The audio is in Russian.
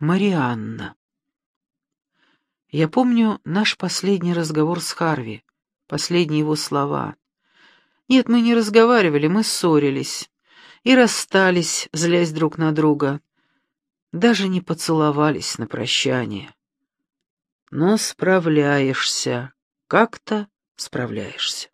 Марианна. Я помню наш последний разговор с Харви, последние его слова. Нет, мы не разговаривали, мы ссорились и расстались, злясь друг на друга. Даже не поцеловались на прощание. Но справляешься, как-то справляешься.